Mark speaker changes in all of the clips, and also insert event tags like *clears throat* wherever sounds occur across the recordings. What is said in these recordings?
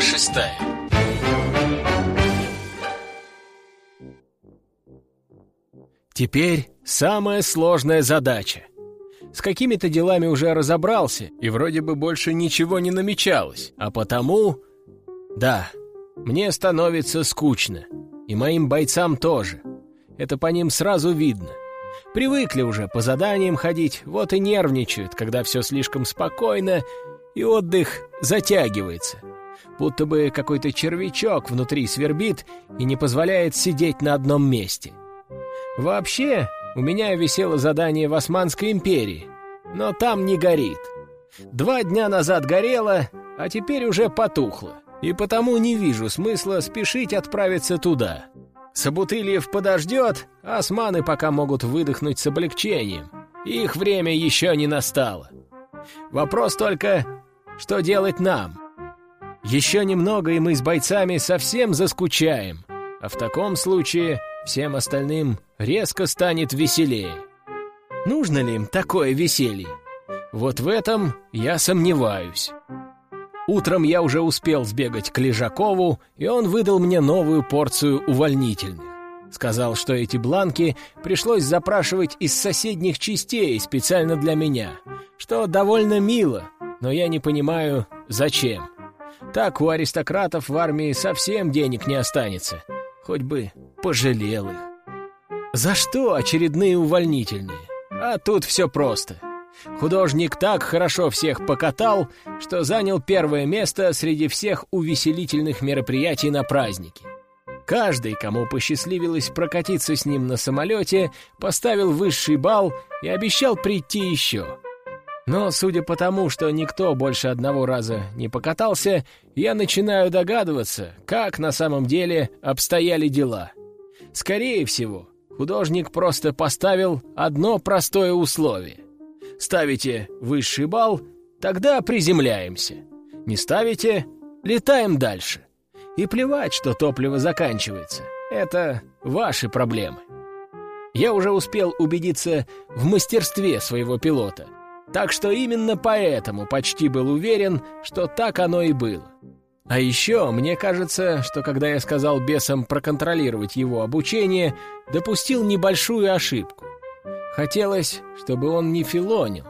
Speaker 1: Шестая
Speaker 2: Теперь самая сложная задача. С какими-то делами уже разобрался, и вроде бы больше ничего не намечалось, а потому... Да, мне становится скучно, и моим бойцам тоже. Это по ним сразу видно. Привыкли уже по заданиям ходить, вот и нервничают, когда все слишком спокойно, и отдых затягивается. Будто бы какой-то червячок внутри свербит и не позволяет сидеть на одном месте. Вообще, у меня висело задание в Османской империи, но там не горит. Два дня назад горело, а теперь уже потухло, и потому не вижу смысла спешить отправиться туда. Собутыльев подождет, османы пока могут выдохнуть с облегчением. Их время еще не настало. Вопрос только, что делать нам? Еще немного, и мы с бойцами совсем заскучаем, а в таком случае всем остальным резко станет веселее. Нужно ли им такое веселье? Вот в этом я сомневаюсь. Утром я уже успел сбегать к Лежакову, и он выдал мне новую порцию увольнительных. Сказал, что эти бланки пришлось запрашивать из соседних частей специально для меня, что довольно мило, но я не понимаю, зачем. Так у аристократов в армии совсем денег не останется, хоть бы пожалел их. За что очередные увольнительные? А тут все просто. Художник так хорошо всех покатал, что занял первое место среди всех увеселительных мероприятий на празднике. Каждый, кому посчастливилось прокатиться с ним на самолете, поставил высший балл и обещал прийти еще. Но, судя по тому, что никто больше одного раза не покатался, я начинаю догадываться, как на самом деле обстояли дела. Скорее всего, художник просто поставил одно простое условие. Ставите высший балл, тогда приземляемся. Не ставите — летаем дальше. И плевать, что топливо заканчивается. Это ваши проблемы. Я уже успел убедиться в мастерстве своего пилота. Так что именно поэтому почти был уверен, что так оно и было. А еще мне кажется, что когда я сказал бесам проконтролировать его обучение, допустил небольшую ошибку. Хотелось, чтобы он не филонил,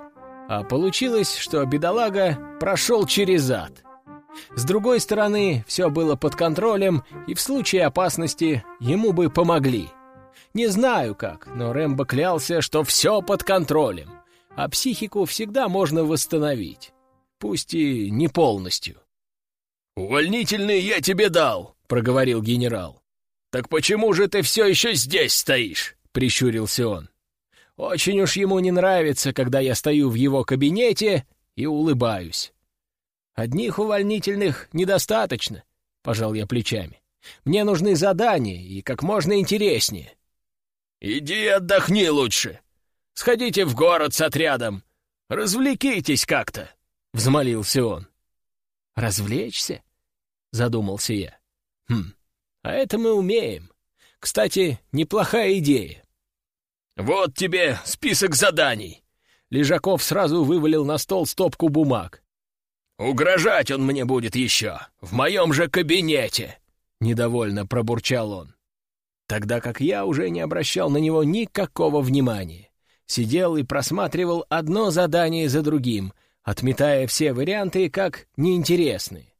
Speaker 2: а получилось, что бедолага прошел через ад. С другой стороны, все было под контролем, и в случае опасности ему бы помогли. Не знаю как, но Рэмбо клялся, что все под контролем, а психику всегда можно восстановить, пусть и не полностью.
Speaker 3: «Увольнительный я тебе дал», — проговорил генерал. «Так почему же ты все еще здесь стоишь?» — прищурился он.
Speaker 2: Очень уж ему не нравится, когда я стою в его кабинете и улыбаюсь. Одних увольнительных недостаточно, — пожал я плечами. Мне нужны задания и как можно интереснее.
Speaker 3: «Иди отдохни лучше. Сходите в город с отрядом. Развлекитесь как-то», — взмолился он.
Speaker 2: «Развлечься?» — задумался я. «Хм, а это мы умеем. Кстати, неплохая идея.
Speaker 3: «Вот тебе список заданий!»
Speaker 2: Лежаков сразу вывалил на стол стопку бумаг.
Speaker 3: «Угрожать он мне будет еще, в моем же кабинете!» Недовольно пробурчал он.
Speaker 2: Тогда как я уже не обращал на него никакого внимания. Сидел и просматривал одно задание за другим, отметая все варианты как неинтересные.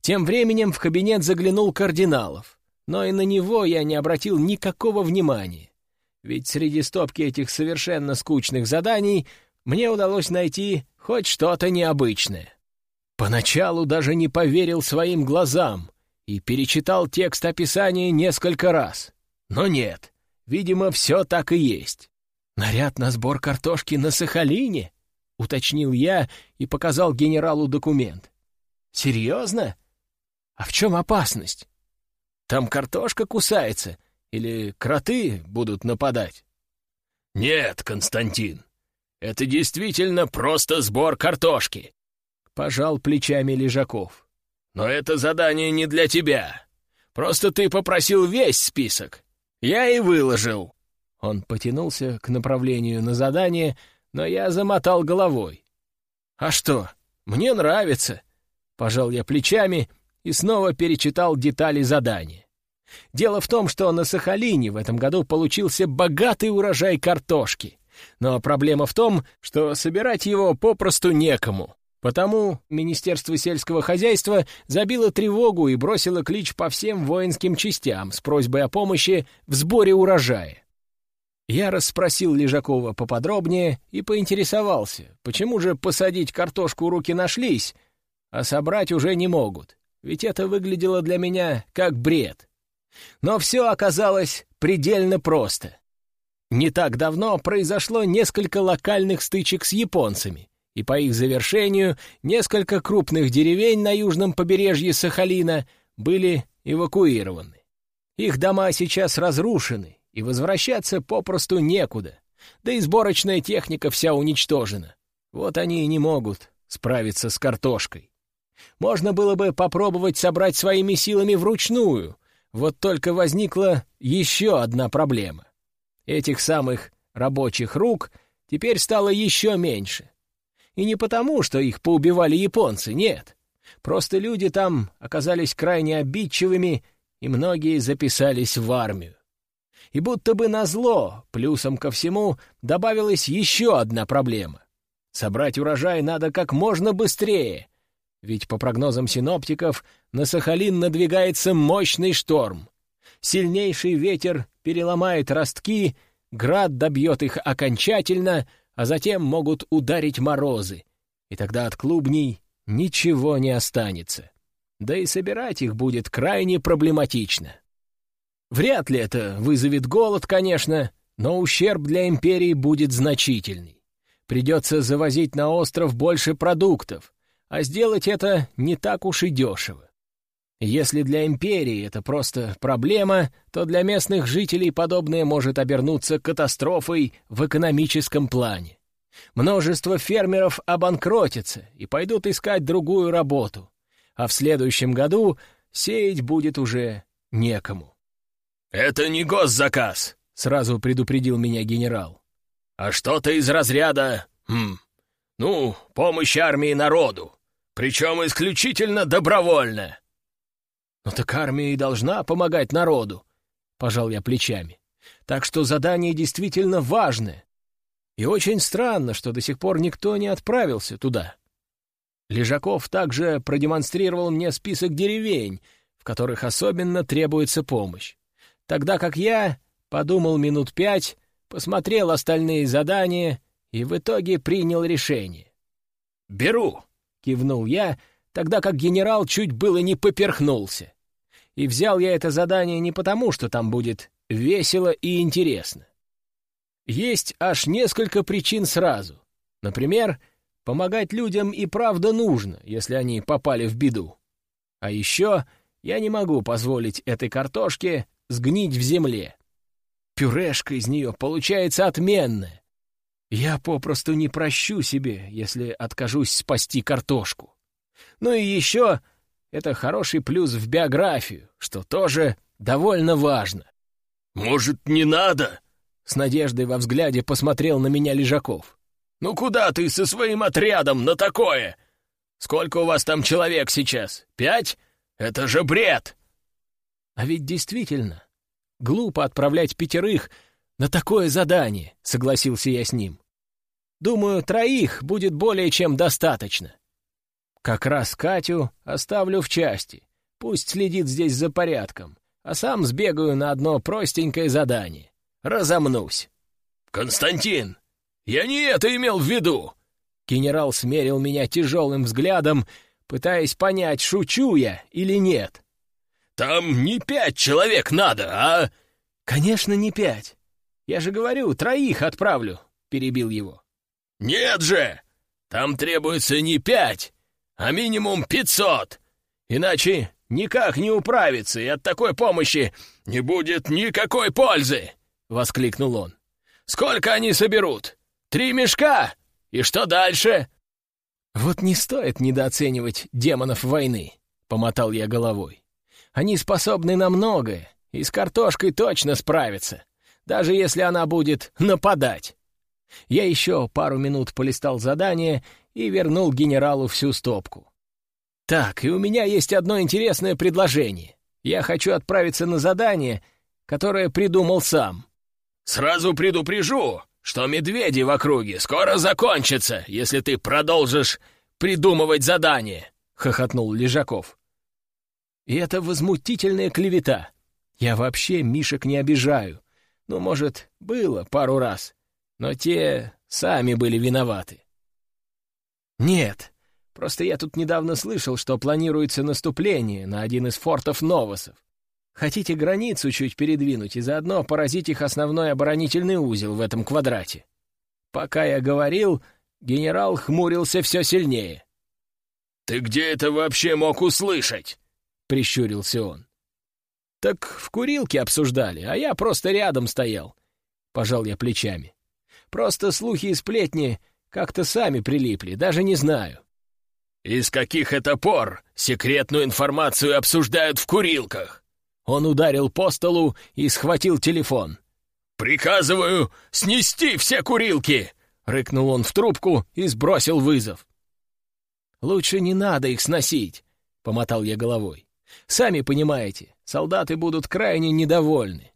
Speaker 2: Тем временем в кабинет заглянул кардиналов, но и на него я не обратил никакого внимания. Ведь среди стопки этих совершенно скучных заданий мне удалось найти хоть что-то необычное. Поначалу даже не поверил своим глазам и перечитал текст описания несколько раз. Но нет, видимо, все так и есть. «Наряд на сбор картошки на Сахалине?» — уточнил я и показал генералу документ. «Серьезно? А в чем опасность? Там картошка кусается, или кроты будут нападать?
Speaker 3: Нет, Константин, это действительно просто сбор картошки.
Speaker 2: Пожал плечами Лежаков.
Speaker 3: Но это задание не для тебя. Просто ты попросил весь список. Я и выложил.
Speaker 2: Он потянулся к направлению на задание, но я замотал головой. «А что, мне нравится!» Пожал я плечами и снова перечитал детали задания. Дело в том, что на Сахалине в этом году получился богатый урожай картошки. Но проблема в том, что собирать его попросту некому. Потому Министерство сельского хозяйства забило тревогу и бросило клич по всем воинским частям с просьбой о помощи в сборе урожая. Я расспросил Лежакова поподробнее и поинтересовался, почему же посадить картошку руки нашлись, а собрать уже не могут, ведь это выглядело для меня как бред. Но все оказалось предельно просто. Не так давно произошло несколько локальных стычек с японцами, и по их завершению несколько крупных деревень на южном побережье Сахалина были эвакуированы. Их дома сейчас разрушены, и возвращаться попросту некуда, да и сборочная техника вся уничтожена. Вот они и не могут справиться с картошкой. Можно было бы попробовать собрать своими силами вручную, вот только возникла еще одна проблема. Этих самых рабочих рук теперь стало еще меньше. И не потому, что их поубивали японцы, нет. Просто люди там оказались крайне обидчивыми, и многие записались в армию. И будто бы назло, плюсом ко всему, добавилась еще одна проблема. Собрать урожай надо как можно быстрее, ведь, по прогнозам синоптиков, на Сахалин надвигается мощный шторм. Сильнейший ветер переломает ростки, град добьет их окончательно — а затем могут ударить морозы, и тогда от клубней ничего не останется. Да и собирать их будет крайне проблематично. Вряд ли это вызовет голод, конечно, но ущерб для империи будет значительный. Придется завозить на остров больше продуктов, а сделать это не так уж и дешево. Если для империи это просто проблема, то для местных жителей подобное может обернуться катастрофой в экономическом плане. Множество фермеров обанкротятся и пойдут искать другую работу, а в следующем году сеять будет уже некому.
Speaker 3: «Это не госзаказ», — сразу предупредил меня генерал. «А что-то из разряда... Хм, ну, помощь армии народу, причем исключительно добровольно».
Speaker 2: «Но так армия и должна помогать народу», — пожал я плечами. «Так что задание действительно важное. И очень странно, что до сих пор никто не отправился туда». Лежаков также продемонстрировал мне список деревень, в которых особенно требуется помощь. Тогда как я подумал минут пять, посмотрел остальные задания и в итоге принял решение.
Speaker 3: «Беру!» — кивнул я,
Speaker 2: тогда как генерал чуть было не поперхнулся. И взял я это задание не потому, что там будет весело и интересно. Есть аж несколько причин сразу. Например, помогать людям и правда нужно, если они попали в беду. А еще я не могу позволить этой картошке сгнить в земле. Пюрешка из нее получается отменная. Я попросту не прощу себе, если откажусь спасти картошку. Ну и еще это хороший плюс в биографию, что тоже довольно важно.
Speaker 3: «Может, не надо?» — с надеждой во взгляде посмотрел на меня Лежаков. «Ну куда ты со своим отрядом на такое? Сколько у вас там человек сейчас? Пять? Это же бред!»
Speaker 2: «А ведь действительно, глупо отправлять пятерых на такое задание», — согласился я с ним. «Думаю, троих будет более чем достаточно. Как раз Катю оставлю в части. Пусть следит здесь за порядком, а сам сбегаю на одно простенькое задание. Разомнусь.
Speaker 3: «Константин, я не это имел в виду!»
Speaker 2: Генерал смерил меня тяжелым взглядом, пытаясь понять, шучу я или нет.
Speaker 3: «Там не пять человек надо, а...»
Speaker 2: «Конечно, не пять. Я же говорю, троих отправлю», — перебил его.
Speaker 3: «Нет же! Там требуется не пять, а минимум пятьсот. Иначе никак не управиться, и от такой помощи не будет никакой пользы!» — воскликнул он. «Сколько они соберут? Три мешка? И что дальше?»
Speaker 2: «Вот не стоит недооценивать демонов войны», — помотал я головой. «Они способны на многое, и с картошкой точно справятся, даже если она будет нападать». Я еще пару минут полистал задание и вернул генералу всю стопку. Так, и у меня есть одно интересное предложение. Я хочу отправиться на задание, которое придумал сам.
Speaker 3: Сразу предупрежу, что медведи в округе скоро закончатся, если ты продолжишь придумывать задание, — хохотнул Лежаков.
Speaker 2: И это возмутительная клевета. Я вообще Мишек не обижаю. Ну, может, было пару раз, но те сами были виноваты. Нет, просто я тут недавно слышал, что планируется наступление на один из фортов Новосов. Хотите границу чуть передвинуть и заодно поразить их основной оборонительный узел в этом квадрате. Пока я говорил, генерал хмурился все сильнее.
Speaker 3: «Ты где это вообще мог услышать?» — прищурился он.
Speaker 2: «Так в курилке обсуждали, а я просто рядом стоял», — пожал я плечами. «Просто слухи и сплетни как-то сами прилипли, даже не знаю».
Speaker 3: «Из каких это пор секретную информацию обсуждают в курилках?»
Speaker 2: Он ударил по столу и схватил телефон.
Speaker 3: «Приказываю снести все курилки!» — рыкнул он в трубку и сбросил вызов.
Speaker 2: «Лучше не надо их сносить», — помотал я головой. «Сами понимаете, солдаты будут крайне недовольны.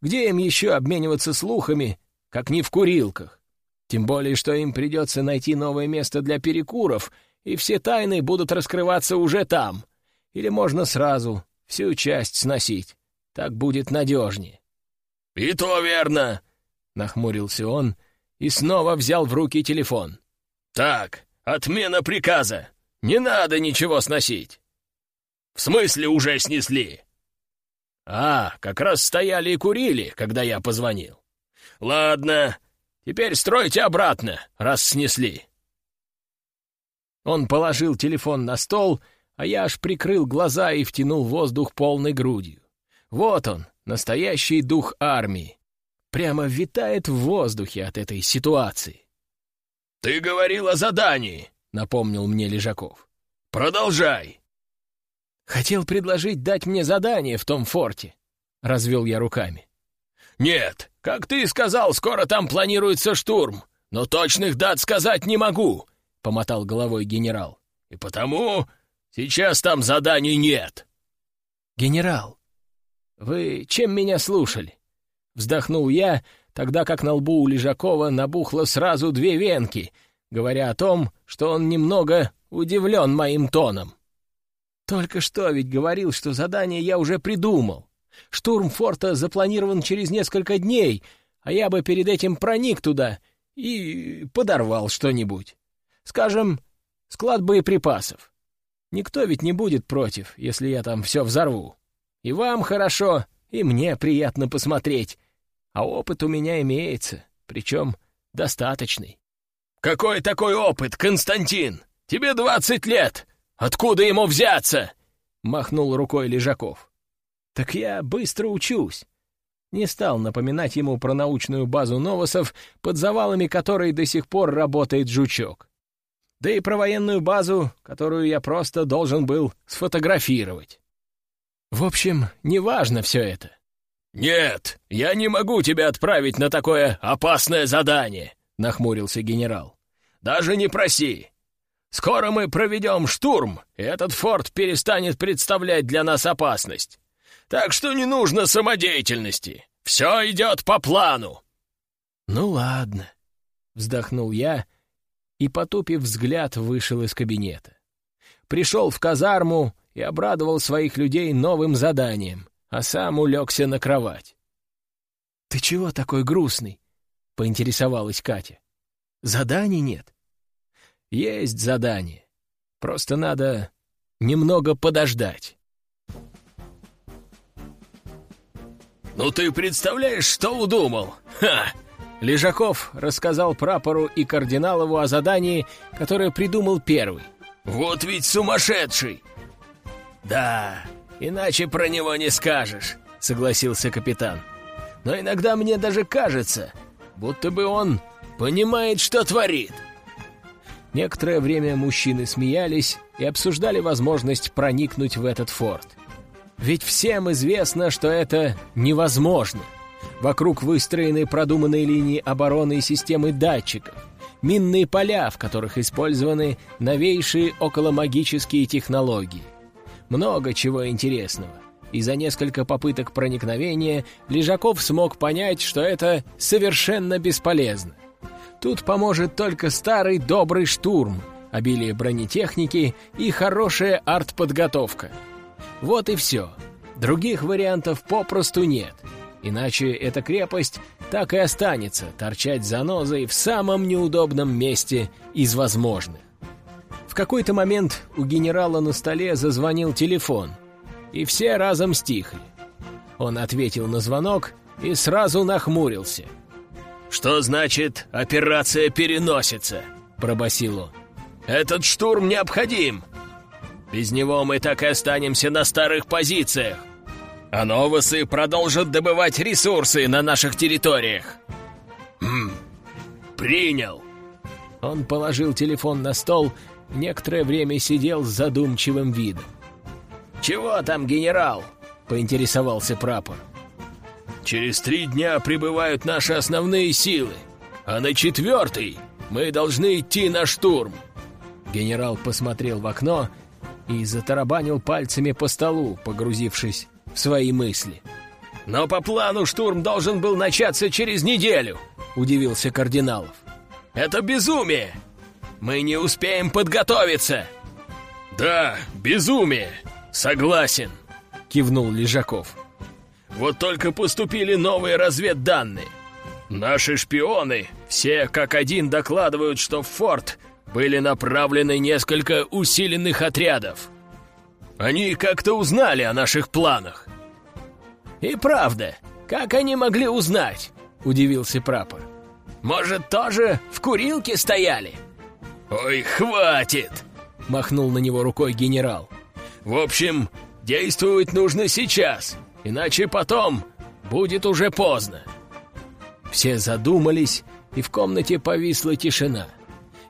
Speaker 2: Где им еще обмениваться слухами, как не в курилках? Тем более, что им придется найти новое место для перекуров, и все тайны будут раскрываться уже там. Или можно сразу всю часть сносить. Так будет надежнее».
Speaker 3: «И то верно!» — нахмурился он и снова взял в руки телефон. «Так, отмена приказа. Не надо ничего сносить». «В смысле уже снесли?» «А, как раз стояли и курили, когда я позвонил. Ладно, теперь стройте обратно, раз снесли».
Speaker 2: Он положил телефон на стол а я аж прикрыл глаза и втянул воздух полной грудью. Вот он, настоящий дух армии. Прямо витает в воздухе от этой ситуации.
Speaker 3: «Ты говорил о задании», — напомнил мне Лежаков. «Продолжай».
Speaker 2: «Хотел предложить дать мне задание в том форте», — развел я руками.
Speaker 3: «Нет, как ты сказал, скоро там планируется штурм, но точных дат сказать не могу», — помотал головой генерал. «И потому Сейчас там заданий нет!»
Speaker 2: «Генерал, вы чем меня слушали?» Вздохнул я, тогда как на лбу у Лежакова набухло сразу две венки, говоря о том, что он немного удивлен моим тоном. «Только что ведь говорил, что задание я уже придумал. Штурм форта запланирован через несколько дней, а я бы перед этим проник туда и подорвал что-нибудь. Скажем, склад боеприпасов. Никто ведь не будет против, если я там все взорву. И вам хорошо, и мне приятно посмотреть. А опыт у меня имеется, причем достаточный.
Speaker 3: «Какой такой опыт, Константин? Тебе двадцать лет! Откуда ему взяться?» — махнул рукой Лежаков.
Speaker 2: «Так я быстро учусь». Не стал напоминать ему про научную базу Новосов, под завалами которой до сих пор работает жучок да и про военную базу, которую я просто должен был сфотографировать. В общем, неважно все это.
Speaker 3: «Нет, я не могу тебя отправить на такое опасное задание», — нахмурился генерал. «Даже не проси. Скоро мы проведем штурм, и этот форт перестанет представлять для нас опасность. Так что не нужно самодеятельности. Все идет по плану».
Speaker 2: «Ну ладно», — вздохнул я, — и, потупив взгляд, вышел из кабинета. Пришел в казарму и обрадовал своих людей новым заданием, а сам улегся на кровать. «Ты чего такой грустный?» — поинтересовалась Катя. «Заданий нет?» «Есть задание. Просто надо немного подождать».
Speaker 3: «Ну ты представляешь, что удумал? Ха!
Speaker 2: Лежаков рассказал прапору и кардиналову о задании, которое придумал первый.
Speaker 3: «Вот ведь сумасшедший!»
Speaker 2: «Да, иначе про него не скажешь», — согласился капитан. «Но иногда мне даже кажется, будто бы он понимает, что творит». Некоторое время мужчины смеялись и обсуждали возможность проникнуть в этот форт. Ведь всем известно, что это невозможно — Вокруг выстроены продуманные линии обороны и системы датчиков. минные поля, в которых использованы новейшие околомагические технологии. Много чего интересного. И за несколько попыток проникновения Лежаков смог понять, что это совершенно бесполезно. Тут поможет только старый добрый штурм, обилие бронетехники и хорошая артподготовка. Вот и все. Других вариантов попросту нет. Иначе эта крепость так и останется торчать занозой в самом неудобном месте из возможных. В какой-то момент у генерала на столе зазвонил телефон, и все разом стихли. Он ответил на звонок и сразу нахмурился.
Speaker 3: «Что значит «операция переносится»?» — пробасил он. «Этот штурм необходим. Без него мы так и останемся на старых позициях а новосы продолжат добывать ресурсы на наших территориях. Хм, принял.
Speaker 2: Он положил телефон на стол, некоторое время сидел с задумчивым видом. «Чего там, генерал?» — поинтересовался прапор.
Speaker 3: «Через три дня прибывают наши основные силы, а на четвертый мы должны идти на штурм».
Speaker 2: Генерал посмотрел в окно и затарабанил пальцами по столу, погрузившись в свои мысли.
Speaker 3: «Но по плану штурм должен был начаться через неделю», — удивился Кардиналов. «Это безумие! Мы не успеем подготовиться!» «Да, безумие! Согласен!» — кивнул Лежаков. «Вот только поступили новые разведданные. Наши шпионы все как один докладывают, что в форт были направлены несколько усиленных отрядов. Они как-то узнали о наших планах».
Speaker 2: «И правда, как они могли узнать?» — удивился прапор. «Может, тоже в курилке стояли?»
Speaker 3: «Ой, хватит!» — махнул на него рукой генерал. «В общем, действовать нужно сейчас, иначе потом будет уже поздно».
Speaker 2: Все задумались, и в комнате повисла тишина —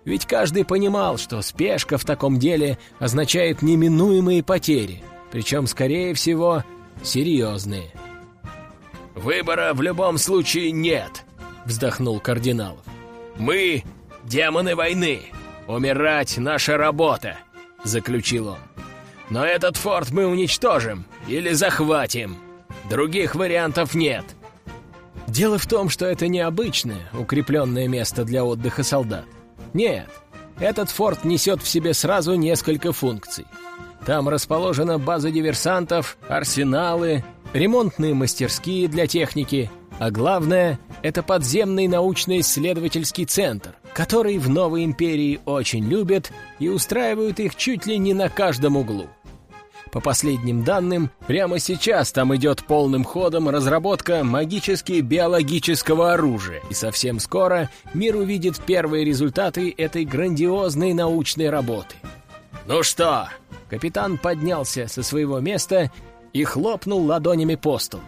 Speaker 2: ведь каждый понимал, что спешка в таком деле означает неминуемые потери, причем, скорее всего, серьезные.
Speaker 3: «Выбора в любом случае нет», — вздохнул Кардиналов. «Мы — демоны войны. Умирать — наша работа», — заключил он. «Но этот форт мы уничтожим или захватим. Других вариантов нет».
Speaker 2: Дело в том, что это необычное, укрепленное место для отдыха солдат. Нет, этот форт несет в себе сразу несколько функций. Там расположена база диверсантов, арсеналы, ремонтные мастерские для техники, а главное — это подземный научно-исследовательский центр, который в Новой Империи очень любят и устраивают их чуть ли не на каждом углу. По последним данным, прямо сейчас там идет полным ходом разработка магически-биологического оружия, и совсем скоро мир увидит первые результаты этой грандиозной научной работы.
Speaker 3: «Ну что?»
Speaker 2: Капитан поднялся со своего места и хлопнул ладонями по столу.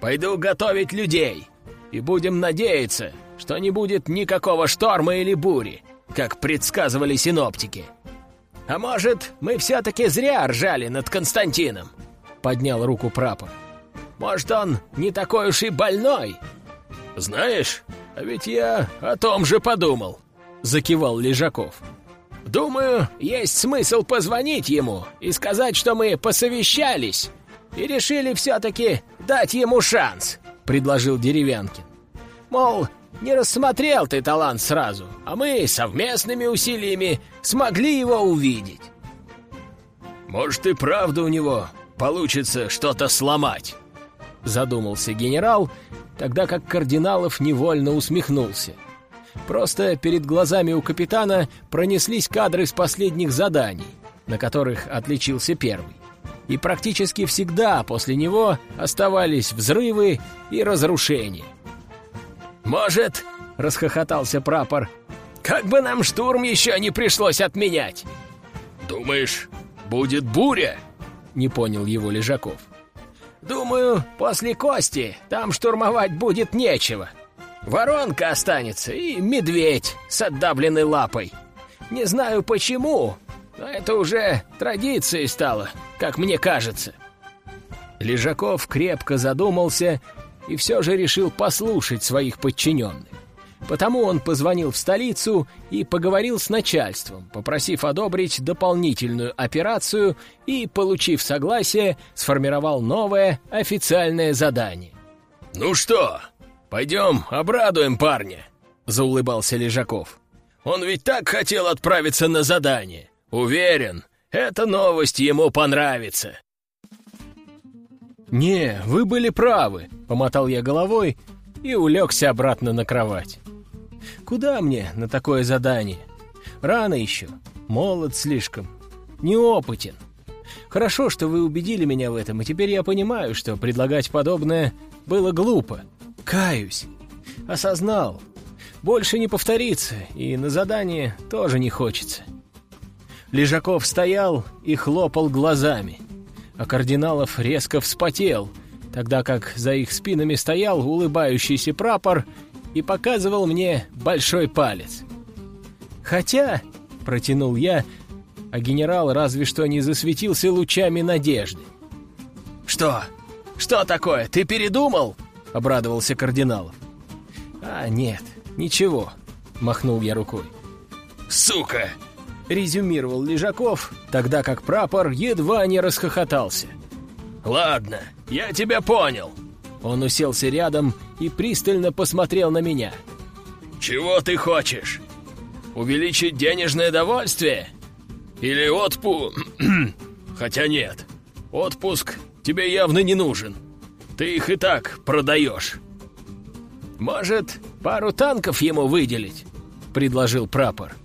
Speaker 3: «Пойду готовить людей, и будем надеяться, что не будет никакого шторма или бури, как предсказывали синоптики».
Speaker 2: «А может, мы все-таки зря ржали над Константином?» — поднял руку прапор. «Может, он не такой уж и больной?»
Speaker 3: «Знаешь, а ведь я о том же подумал», — закивал Лежаков.
Speaker 2: «Думаю, есть смысл позвонить ему и сказать, что мы посовещались и решили все-таки дать ему шанс», — предложил Деревянкин. «Мол, не рассмотрел ты талант сразу, а мы совместными усилиями смогли его увидеть.
Speaker 3: Может и правда у него получится что-то сломать,
Speaker 2: задумался генерал, тогда как Кардиналов невольно усмехнулся. Просто перед глазами у капитана пронеслись кадры с последних заданий, на которых отличился первый. И практически всегда после него оставались взрывы и разрушения.
Speaker 3: «Может, — расхохотался прапор, — как бы нам штурм еще не пришлось отменять!» «Думаешь, будет буря?» — не понял его Лежаков.
Speaker 2: «Думаю, после Кости там штурмовать будет нечего. Воронка останется и медведь с отдавленной лапой. Не знаю почему, но это уже традицией стало, как мне кажется». Лежаков крепко задумался и все же решил послушать своих подчиненных. Потому он позвонил в столицу и поговорил с начальством, попросив одобрить дополнительную операцию и, получив согласие, сформировал новое официальное задание.
Speaker 3: «Ну что, пойдем обрадуем парня», — заулыбался Лежаков. «Он ведь так хотел отправиться на задание. Уверен, эта новость ему понравится».
Speaker 2: «Не, вы были правы», — помотал я головой и улегся обратно на кровать. «Куда мне на такое задание? Рано еще, молод слишком, неопытен. Хорошо, что вы убедили меня в этом, и теперь я понимаю, что предлагать подобное было глупо. Каюсь. Осознал. Больше не повторится, и на задание тоже не хочется». Лежаков стоял и хлопал глазами — а кардиналов резко вспотел, тогда как за их спинами стоял улыбающийся прапор и показывал мне большой палец. «Хотя», — протянул я, а генерал разве что не засветился лучами надежды.
Speaker 3: «Что? Что такое? Ты передумал?» — обрадовался кардиналов.
Speaker 2: «А, нет, ничего», — махнул я рукой.
Speaker 3: «Сука!»
Speaker 2: — резюмировал Лежаков, тогда как прапор едва не расхохотался.
Speaker 3: «Ладно, я тебя понял».
Speaker 2: Он уселся рядом и пристально посмотрел на меня.
Speaker 3: «Чего ты хочешь? Увеличить денежное довольствие? Или отпу... *clears throat* Хотя нет, отпуск тебе явно не нужен. Ты их и так продаешь».
Speaker 2: «Может, пару танков ему выделить?» — предложил прапор.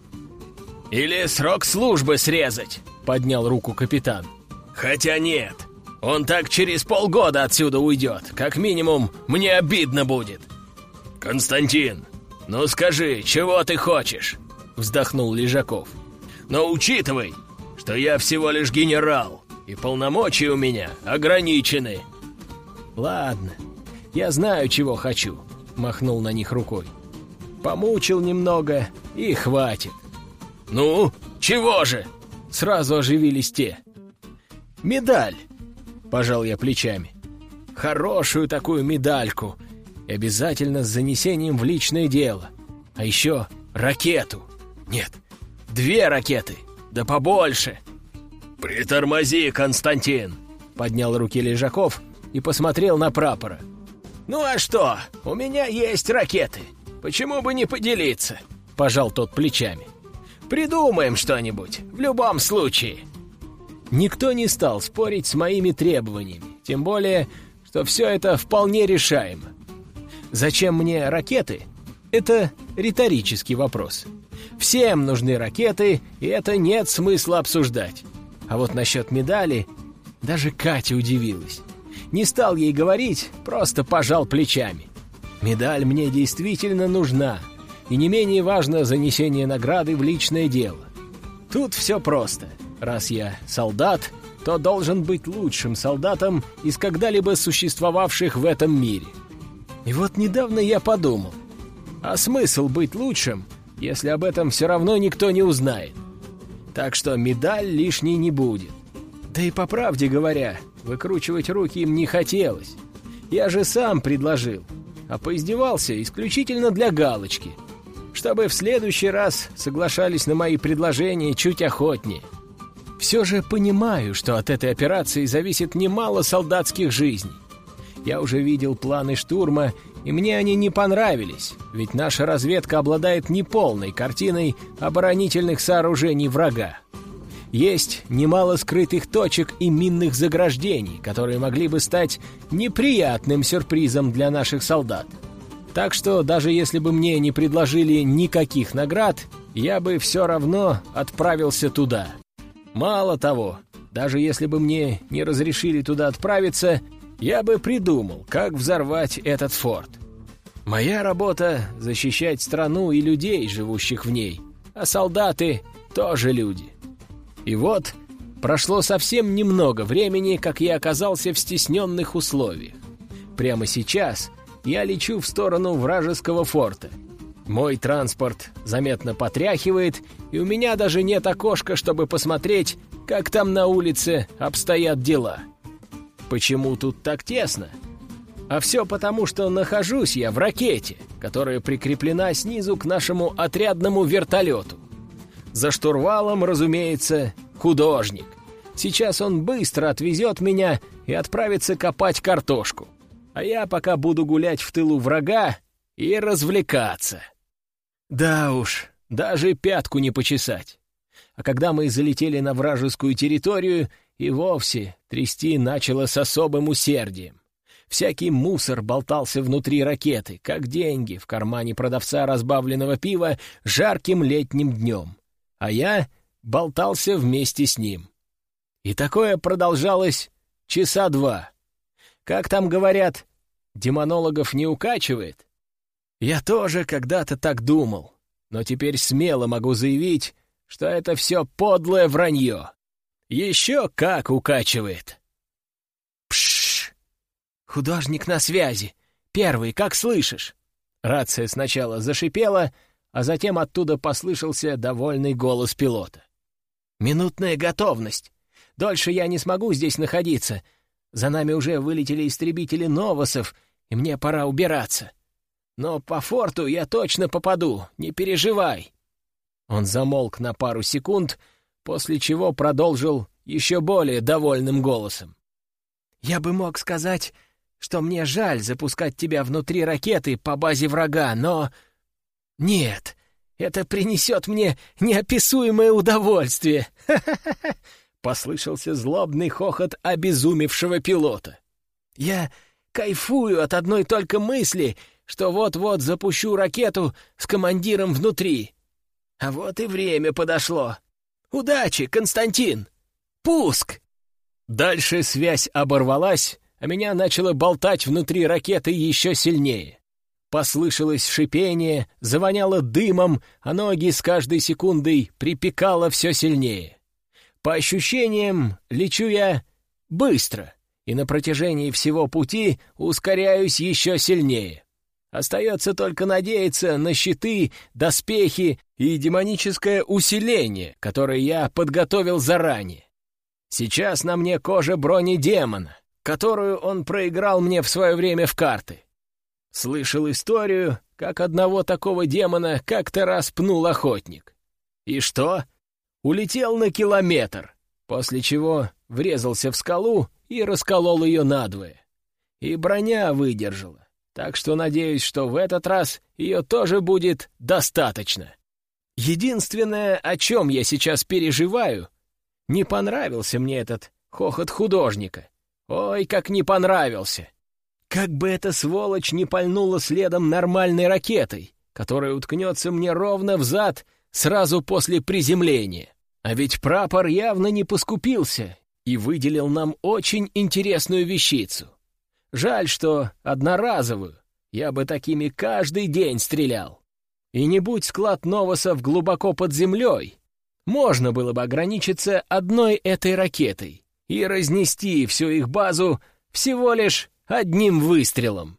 Speaker 3: «Или срок службы срезать», — поднял руку капитан. «Хотя нет, он так через полгода отсюда уйдет. Как минимум, мне обидно будет». «Константин, ну скажи, чего ты хочешь?» — вздохнул Лежаков. «Но учитывай, что я всего лишь генерал, и полномочия у меня ограничены».
Speaker 2: «Ладно, я знаю, чего хочу», — махнул на них рукой. «Помучил немного, и хватит.
Speaker 3: «Ну, чего же?»
Speaker 2: Сразу оживились те. «Медаль!» — пожал я плечами. «Хорошую такую медальку. И обязательно с занесением в личное дело. А еще ракету. Нет, две ракеты. Да побольше!»
Speaker 3: «Притормози, Константин!» — поднял руки Лежаков и посмотрел на прапора.
Speaker 2: «Ну а что? У меня есть ракеты. Почему бы не поделиться?» — пожал тот плечами. Придумаем что-нибудь, в любом случае». Никто не стал спорить с моими требованиями, тем более, что все это вполне решаемо. Зачем мне ракеты? Это риторический вопрос. Всем нужны ракеты, и это нет смысла обсуждать. А вот насчет медали даже Катя удивилась. Не стал ей говорить, просто пожал плечами. Медаль мне действительно нужна, и не менее важно занесение награды в личное дело. Тут все просто. Раз я солдат, то должен быть лучшим солдатом из когда-либо существовавших в этом мире. И вот недавно я подумал, а смысл быть лучшим, если об этом все равно никто не узнает? Так что медаль лишней не будет. Да и по правде говоря, выкручивать руки им не хотелось. Я же сам предложил, а поиздевался исключительно для галочки — чтобы в следующий раз соглашались на мои предложения чуть охотнее. Все же понимаю, что от этой операции зависит немало солдатских жизней. Я уже видел планы штурма, и мне они не понравились, ведь наша разведка обладает неполной картиной оборонительных сооружений врага. Есть немало скрытых точек и минных заграждений, которые могли бы стать неприятным сюрпризом для наших солдат. Так что даже если бы мне не предложили никаких наград, я бы все равно отправился туда. Мало того, даже если бы мне не разрешили туда отправиться, я бы придумал, как взорвать этот форт. Моя работа — защищать страну и людей, живущих в ней, а солдаты — тоже люди. И вот прошло совсем немного времени, как я оказался в стесненных условиях. Прямо сейчас — я лечу в сторону вражеского форта. Мой транспорт заметно потряхивает, и у меня даже нет окошка, чтобы посмотреть, как там на улице обстоят дела. Почему тут так тесно? А все потому, что нахожусь я в ракете, которая прикреплена снизу к нашему отрядному вертолету. За штурвалом, разумеется, художник. Сейчас он быстро отвезет меня и отправится копать картошку. А я пока буду гулять в тылу врага и развлекаться. Да уж, даже пятку не почесать. А когда мы залетели на вражескую территорию, и вовсе трясти начало с особым усердием. Всякий мусор болтался внутри ракеты, как деньги в кармане продавца разбавленного пива жарким летним днем. А я болтался вместе с ним. И такое продолжалось часа два. Как там говорят, демонологов не укачивает? Я тоже когда-то так думал, но теперь смело могу заявить, что это все подлое вранье. Еще как укачивает. Пшш! Художник на связи. Первый, как слышишь? Рация сначала зашипела, а затем оттуда послышался довольный голос пилота. «Минутная готовность. Дольше я не смогу здесь находиться. За нами уже вылетели истребители Новосов, и мне пора убираться. Но по форту я точно попаду, не переживай». Он замолк на пару секунд, после чего продолжил еще более довольным голосом. «Я бы мог сказать, что мне жаль запускать тебя внутри ракеты по базе врага, но... Нет, это принесет мне неописуемое удовольствие!» *laughs* Послышался злобный хохот обезумевшего пилота. «Я кайфую от одной только мысли, что вот-вот запущу ракету с командиром внутри. А вот и время подошло. Удачи, Константин! Пуск!» Дальше связь оборвалась, а меня начало болтать внутри ракеты еще сильнее. Послышалось шипение, завоняло дымом, а ноги с каждой секундой припекало все сильнее. По ощущениям, лечу я быстро, и на протяжении всего пути ускоряюсь еще сильнее. Остается только надеяться на щиты, доспехи и демоническое усиление, которое я подготовил заранее. Сейчас на мне кожа брони демона, которую он проиграл мне в свое время в карты. Слышал историю, как одного такого демона как-то раз пнул охотник. И что? Улетел на километр, после чего врезался в скалу и расколол ее надвое. И броня выдержала, так что надеюсь, что в этот раз ее тоже будет достаточно. Единственное, о чем я сейчас переживаю, не понравился мне этот хохот художника. Ой, как не понравился! Как бы эта сволочь не пальнула следом нормальной ракетой, которая уткнется мне ровно в зад сразу после приземления. А ведь прапор явно не поскупился и выделил нам очень интересную вещицу. Жаль, что одноразовую. Я бы такими каждый день стрелял. И не будь склад Новосов глубоко под землей, можно было бы ограничиться одной этой ракетой и разнести всю их базу всего лишь одним выстрелом.